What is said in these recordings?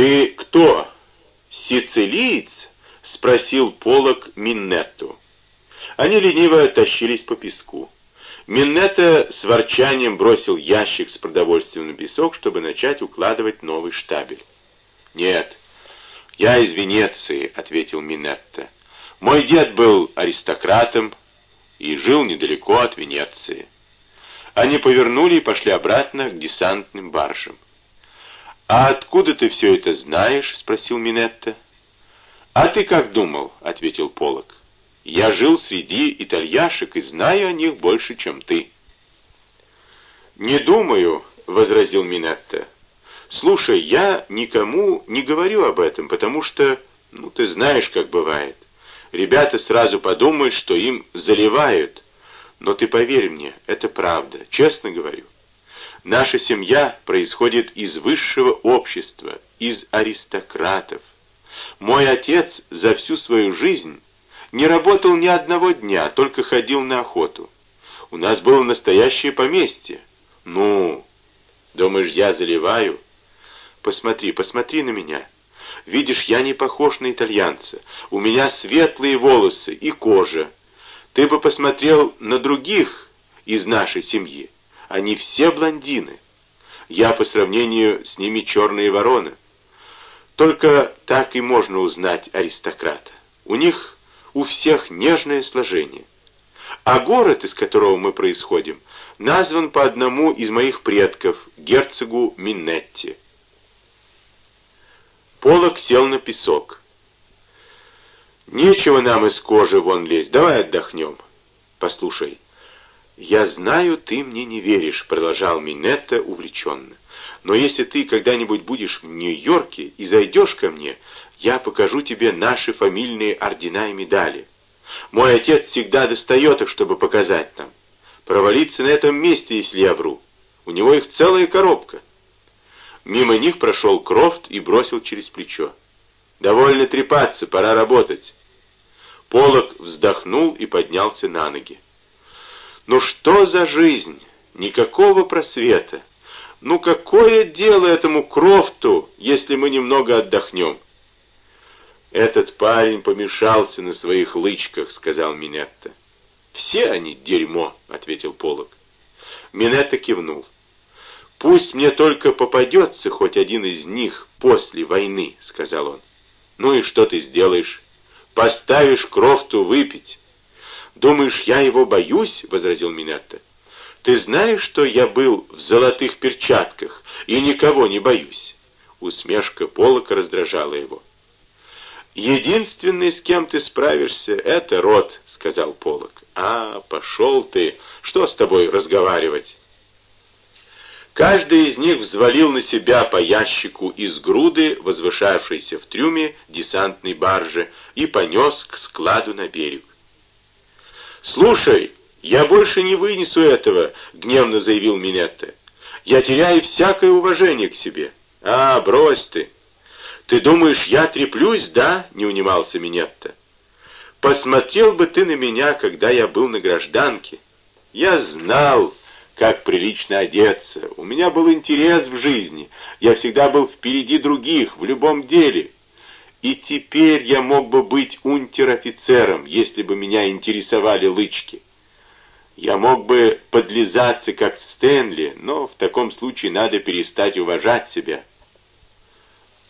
«Ты кто? Сицилиец?» — спросил Полок Миннетту. Они лениво тащились по песку. Миннета с ворчанием бросил ящик с продовольствием на песок, чтобы начать укладывать новый штабель. «Нет, я из Венеции», — ответил Минетта. «Мой дед был аристократом и жил недалеко от Венеции». Они повернули и пошли обратно к десантным баржам. «А откуда ты все это знаешь?» — спросил Минетта. «А ты как думал?» — ответил Полок. «Я жил среди итальяшек и знаю о них больше, чем ты». «Не думаю», — возразил Минетта. «Слушай, я никому не говорю об этом, потому что, ну, ты знаешь, как бывает. Ребята сразу подумают, что им заливают. Но ты поверь мне, это правда, честно говорю. Наша семья происходит из высшего общества, из аристократов. Мой отец за всю свою жизнь не работал ни одного дня, только ходил на охоту. У нас было настоящее поместье. Ну, думаешь, я заливаю?» Посмотри, посмотри на меня. Видишь, я не похож на итальянца. У меня светлые волосы и кожа. Ты бы посмотрел на других из нашей семьи. Они все блондины. Я по сравнению с ними черные вороны. Только так и можно узнать аристократа. У них у всех нежное сложение. А город, из которого мы происходим, назван по одному из моих предков, герцогу Минетти. Полок сел на песок. «Нечего нам из кожи вон лезть, давай отдохнем». «Послушай, я знаю, ты мне не веришь», — продолжал Минетта увлеченно. «Но если ты когда-нибудь будешь в Нью-Йорке и зайдешь ко мне, я покажу тебе наши фамильные ордена и медали. Мой отец всегда достает их, чтобы показать нам. Провалиться на этом месте, если я вру. У него их целая коробка». Мимо них прошел Крофт и бросил через плечо. «Довольно трепаться, пора работать». Полок вздохнул и поднялся на ноги. «Ну что за жизнь? Никакого просвета. Ну какое дело этому Крофту, если мы немного отдохнем?» «Этот парень помешался на своих лычках», — сказал Минетта. «Все они дерьмо», — ответил Полок. Минетта кивнул. «Пусть мне только попадется хоть один из них после войны», — сказал он. «Ну и что ты сделаешь? Поставишь Крофту выпить». «Думаешь, я его боюсь?» — возразил Минетта. «Ты знаешь, что я был в золотых перчатках и никого не боюсь?» Усмешка Полока раздражала его. «Единственный, с кем ты справишься, — это Рот», — сказал Полок. «А, пошел ты! Что с тобой разговаривать?» Каждый из них взвалил на себя по ящику из груды, возвышавшейся в трюме десантной баржи, и понес к складу на берег. «Слушай, я больше не вынесу этого», — гневно заявил Минетта. «Я теряю всякое уважение к себе». «А, брось ты! Ты думаешь, я треплюсь, да?» — не унимался Минетта. «Посмотрел бы ты на меня, когда я был на гражданке. Я знал, как прилично одеться. У меня был интерес в жизни. Я всегда был впереди других, в любом деле. И теперь я мог бы быть унтер-офицером, если бы меня интересовали лычки. Я мог бы подлизаться, как Стэнли, но в таком случае надо перестать уважать себя.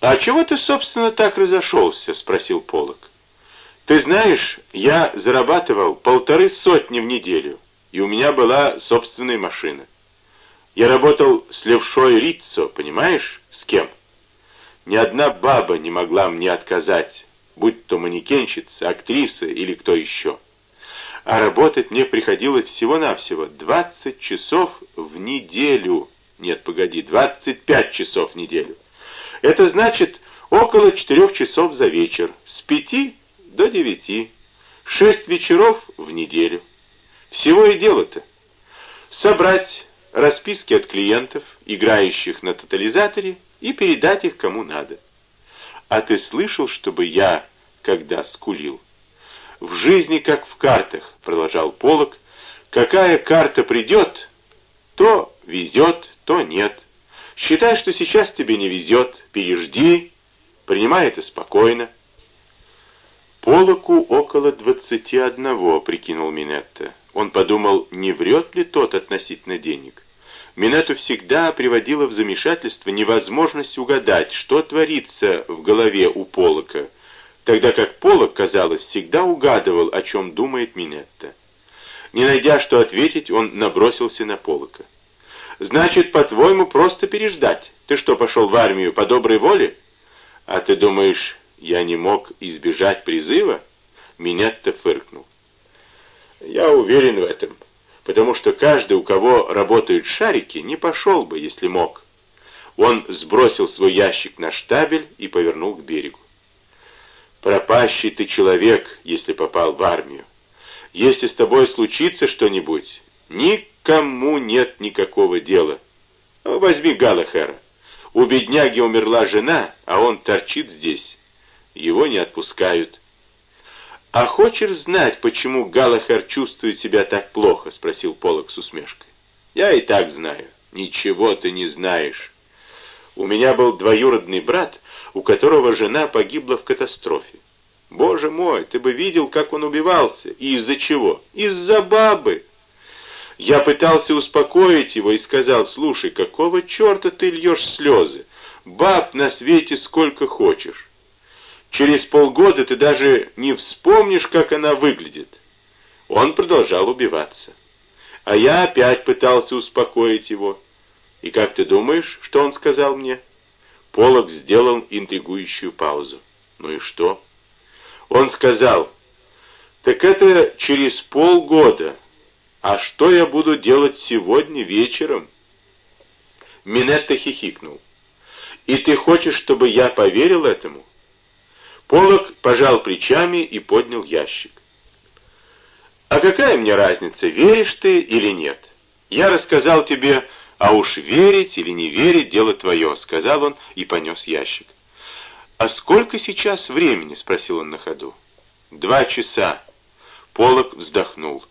«А чего ты, собственно, так разошелся?» — спросил Полок. «Ты знаешь, я зарабатывал полторы сотни в неделю» и у меня была собственная машина. Я работал с левшой Риццо, понимаешь, с кем? Ни одна баба не могла мне отказать, будь то манекенщица, актриса или кто еще. А работать мне приходилось всего-навсего 20 часов в неделю. Нет, погоди, 25 часов в неделю. Это значит около 4 часов за вечер, с 5 до 9, 6 вечеров в неделю. Всего и дело-то. Собрать расписки от клиентов, играющих на тотализаторе, и передать их кому надо. А ты слышал, чтобы я когда скулил? В жизни, как в картах, продолжал Полок, какая карта придет, то везет, то нет. Считай, что сейчас тебе не везет, пережди, Принимай это спокойно. Полоку около двадцати одного, прикинул Минетта. Он подумал, не врет ли тот относительно денег. Минету всегда приводила в замешательство невозможность угадать, что творится в голове у Полока, тогда как Полок, казалось, всегда угадывал, о чем думает Минетта. Не найдя, что ответить, он набросился на Полока. «Значит, по-твоему, просто переждать? Ты что, пошел в армию по доброй воле? А ты думаешь, я не мог избежать призыва?» Минетта фыркнул. «Я уверен в этом, потому что каждый, у кого работают шарики, не пошел бы, если мог». Он сбросил свой ящик на штабель и повернул к берегу. «Пропащий ты человек, если попал в армию. Если с тобой случится что-нибудь, никому нет никакого дела. Ну, возьми Галахера. У бедняги умерла жена, а он торчит здесь. Его не отпускают. «А хочешь знать, почему Галахер чувствует себя так плохо?» — спросил Полок с усмешкой. «Я и так знаю. Ничего ты не знаешь. У меня был двоюродный брат, у которого жена погибла в катастрофе. Боже мой, ты бы видел, как он убивался. И из-за чего? Из-за бабы. Я пытался успокоить его и сказал, слушай, какого черта ты льешь слезы? Баб на свете сколько хочешь. Через полгода ты даже не вспомнишь, как она выглядит. Он продолжал убиваться. А я опять пытался успокоить его. И как ты думаешь, что он сказал мне? Полок сделал интригующую паузу. Ну и что? Он сказал, так это через полгода. А что я буду делать сегодня вечером? Минетта хихикнул. И ты хочешь, чтобы я поверил этому? Полок пожал плечами и поднял ящик. «А какая мне разница, веришь ты или нет? Я рассказал тебе, а уж верить или не верить, дело твое», — сказал он и понес ящик. «А сколько сейчас времени?» — спросил он на ходу. «Два часа». Полок вздохнул.